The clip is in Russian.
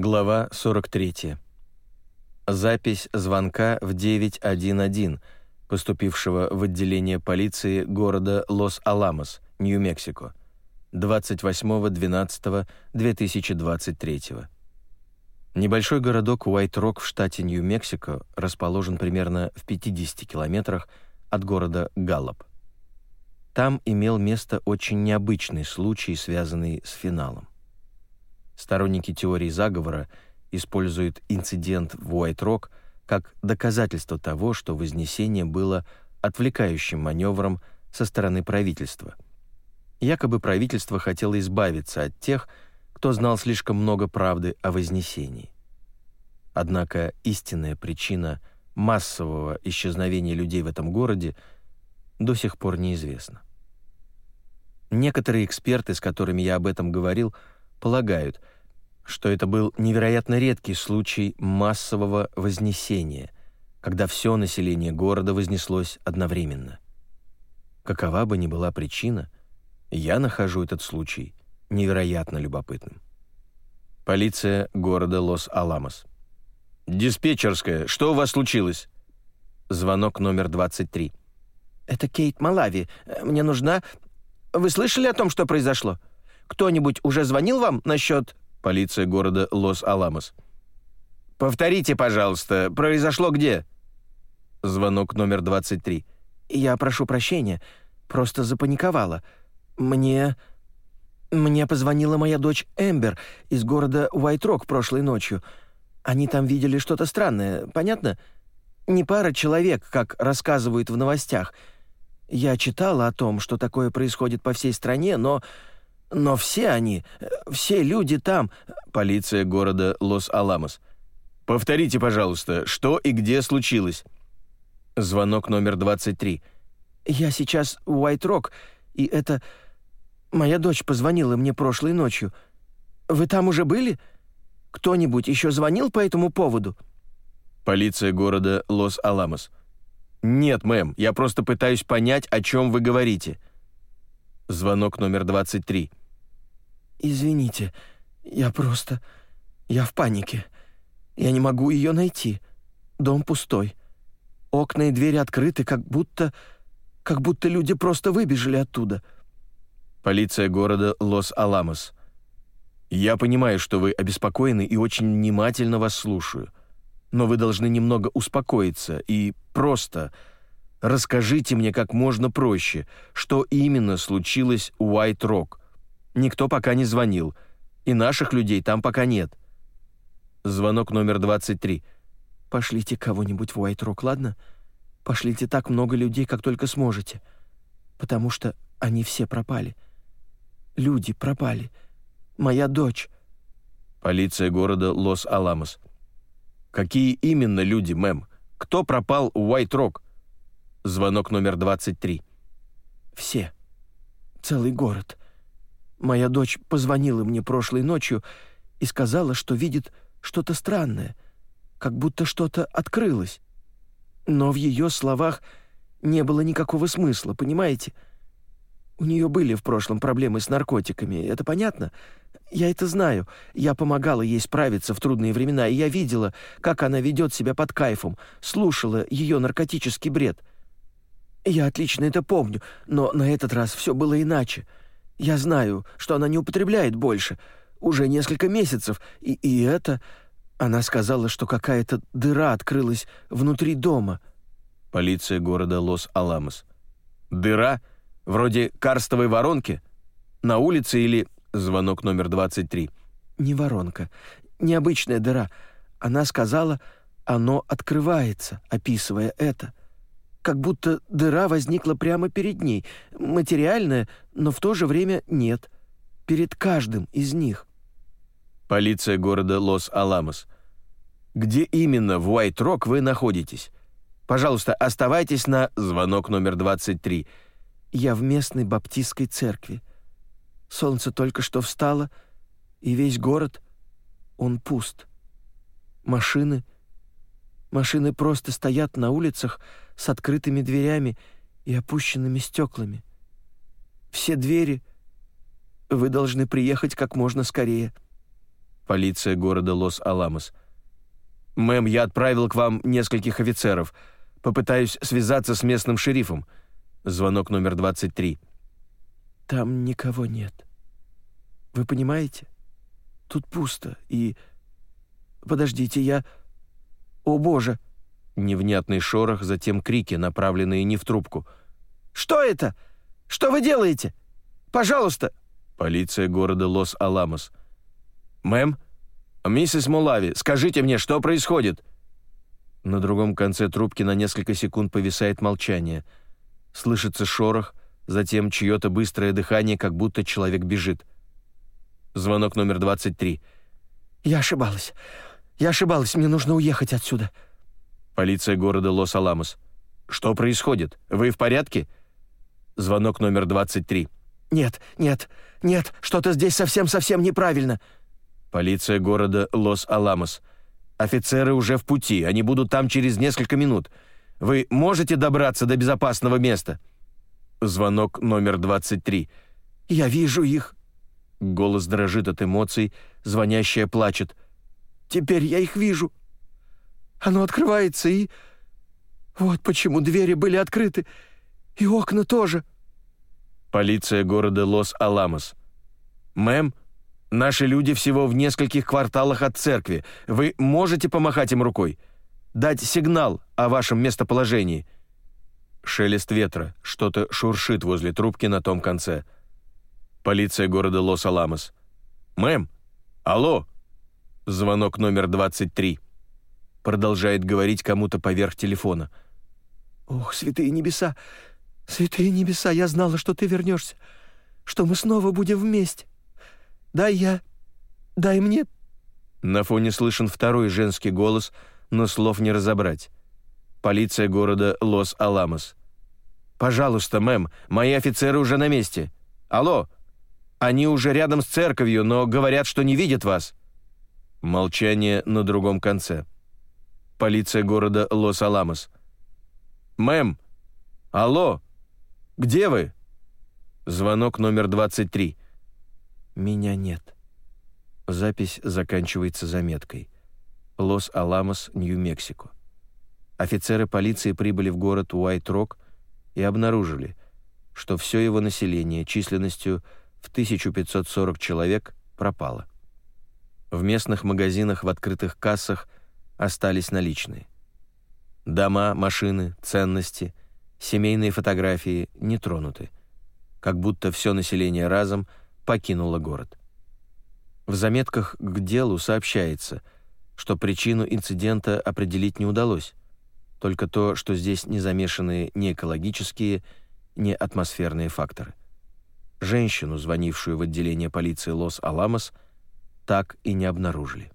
Глава 43. Запись звонка в 911, поступившего в отделение полиции города Лос-Аламос, Нью-Мексико, 28.12.2023. Небольшой городок Уайт-Рок в штате Нью-Мексико расположен примерно в 50 километрах от города Галлоп. Там имел место очень необычный случай, связанный с финалом. Сторонники теории заговора используют инцидент в Уайт-Рок как доказательство того, что Вознесение было отвлекающим маневром со стороны правительства. Якобы правительство хотело избавиться от тех, кто знал слишком много правды о Вознесении. Однако истинная причина массового исчезновения людей в этом городе до сих пор неизвестна. Некоторые эксперты, с которыми я об этом говорил, полагают, что это был невероятно редкий случай массового вознесения, когда все население города вознеслось одновременно. Какова бы ни была причина, я нахожу этот случай невероятно любопытным. Полиция города Лос-Аламос. «Диспетчерская, что у вас случилось?» Звонок номер 23. «Это Кейт Малави. Мне нужна... Вы слышали о том, что произошло? Кто-нибудь уже звонил вам насчет...» Полиция города Лос-Аламос. «Повторите, пожалуйста, произошло где?» Звонок номер 23. «Я прошу прощения, просто запаниковала. Мне... Мне позвонила моя дочь Эмбер из города Уайтрок прошлой ночью. Они там видели что-то странное, понятно? Не пара человек, как рассказывают в новостях. Я читала о том, что такое происходит по всей стране, но но все они, все люди там...» Полиция города Лос-Аламос. «Повторите, пожалуйста, что и где случилось?» Звонок номер 23. «Я сейчас в Уайт-Рок, и это... Моя дочь позвонила мне прошлой ночью. Вы там уже были? Кто-нибудь еще звонил по этому поводу?» Полиция города Лос-Аламос. «Нет, мэм, я просто пытаюсь понять, о чем вы говорите». Звонок номер 23. «Извините, я просто... Я в панике. Я не могу ее найти. Дом пустой. Окна и двери открыты, как будто... Как будто люди просто выбежали оттуда». Полиция города Лос-Аламос. «Я понимаю, что вы обеспокоены и очень внимательно вас слушаю. Но вы должны немного успокоиться и просто... Расскажите мне как можно проще, что именно случилось у Уайт-Рок. Никто пока не звонил, и наших людей там пока нет. Звонок номер 23. Пошлите кого-нибудь в Уайт-Рок, ладно? Пошлите так много людей, как только сможете, потому что они все пропали. Люди пропали. Моя дочь. Полиция города Лос-Аламос. Какие именно люди, мэм? Кто пропал у Уайт-Рок? Звонок номер 23. Все. Целый город. Моя дочь позвонила мне прошлой ночью и сказала, что видит что-то странное, как будто что-то открылось. Но в ее словах не было никакого смысла, понимаете? У нее были в прошлом проблемы с наркотиками, это понятно? Я это знаю. Я помогала ей справиться в трудные времена, и я видела, как она ведет себя под кайфом, слушала ее наркотический бред. Я отлично это помню, но на этот раз все было иначе. Я знаю, что она не употребляет больше. Уже несколько месяцев. И, и это... Она сказала, что какая-то дыра открылась внутри дома. Полиция города Лос-Аламос. Дыра? Вроде карстовой воронки? На улице или... Звонок номер 23. Не воронка. Необычная дыра. Она сказала, оно открывается, описывая это как будто дыра возникла прямо перед ней, материальная, но в то же время нет, перед каждым из них. Полиция города Лос-Аламос. Где именно в Уайт-Рок вы находитесь? Пожалуйста, оставайтесь на звонок номер 23. Я в местной баптистской церкви. Солнце только что встало, и весь город, он пуст. Машины, машины просто стоят на улицах, с открытыми дверями и опущенными стеклами. Все двери... Вы должны приехать как можно скорее. Полиция города Лос-Аламос. «Мэм, я отправил к вам нескольких офицеров. Попытаюсь связаться с местным шерифом». Звонок номер 23. «Там никого нет. Вы понимаете? Тут пусто, и... Подождите, я... О, Боже!» Невнятный шорох, затем крики, направленные не в трубку. «Что это? Что вы делаете? Пожалуйста!» Полиция города Лос-Аламос. «Мэм? Миссис Мулави, скажите мне, что происходит?» На другом конце трубки на несколько секунд повисает молчание. Слышится шорох, затем чье-то быстрое дыхание, как будто человек бежит. Звонок номер 23. «Я ошибалась. Я ошибалась. Мне нужно уехать отсюда». Полиция города Лос-Аламос. «Что происходит? Вы в порядке?» Звонок номер 23. «Нет, нет, нет, что-то здесь совсем-совсем неправильно». Полиция города Лос-Аламос. Офицеры уже в пути, они будут там через несколько минут. Вы можете добраться до безопасного места?» Звонок номер 23. «Я вижу их». Голос дрожит от эмоций, звонящая плачет. «Теперь я их вижу. Оно открывается и... Вот почему двери были открыты. И окна тоже». Полиция города Лос-Аламос. «Мэм, наши люди всего в нескольких кварталах от церкви. Вы можете помахать им рукой? Дать сигнал о вашем местоположении?» Шелест ветра, что-то шуршит возле трубки на том конце. Полиция города Лос-Аламос. «Мэм! Алло!» Звонок номер 23. Продолжает говорить кому-то поверх телефона. «Ох, святые небеса! «Святые небеса, я знала, что ты вернешься, что мы снова будем вместе. Дай я... дай мне...» На фоне слышен второй женский голос, но слов не разобрать. Полиция города Лос-Аламос. «Пожалуйста, мэм, мои офицеры уже на месте. Алло! Они уже рядом с церковью, но говорят, что не видят вас». Молчание на другом конце. Полиция города Лос-Аламос. «Мэм! Алло! Где вы?» Звонок номер 23. «Меня нет». Запись заканчивается заметкой. Лос-Аламос, Нью-Мексико. Офицеры полиции прибыли в город Уайт-Рок и обнаружили, что все его население численностью в 1540 человек пропало. В местных магазинах в открытых кассах остались наличные. Дома, машины, ценности — Семейные фотографии не тронуты, как будто все население разом покинуло город. В заметках к делу сообщается, что причину инцидента определить не удалось, только то, что здесь не замешаны ни экологические, ни атмосферные факторы. Женщину, звонившую в отделение полиции Лос-Аламос, так и не обнаружили.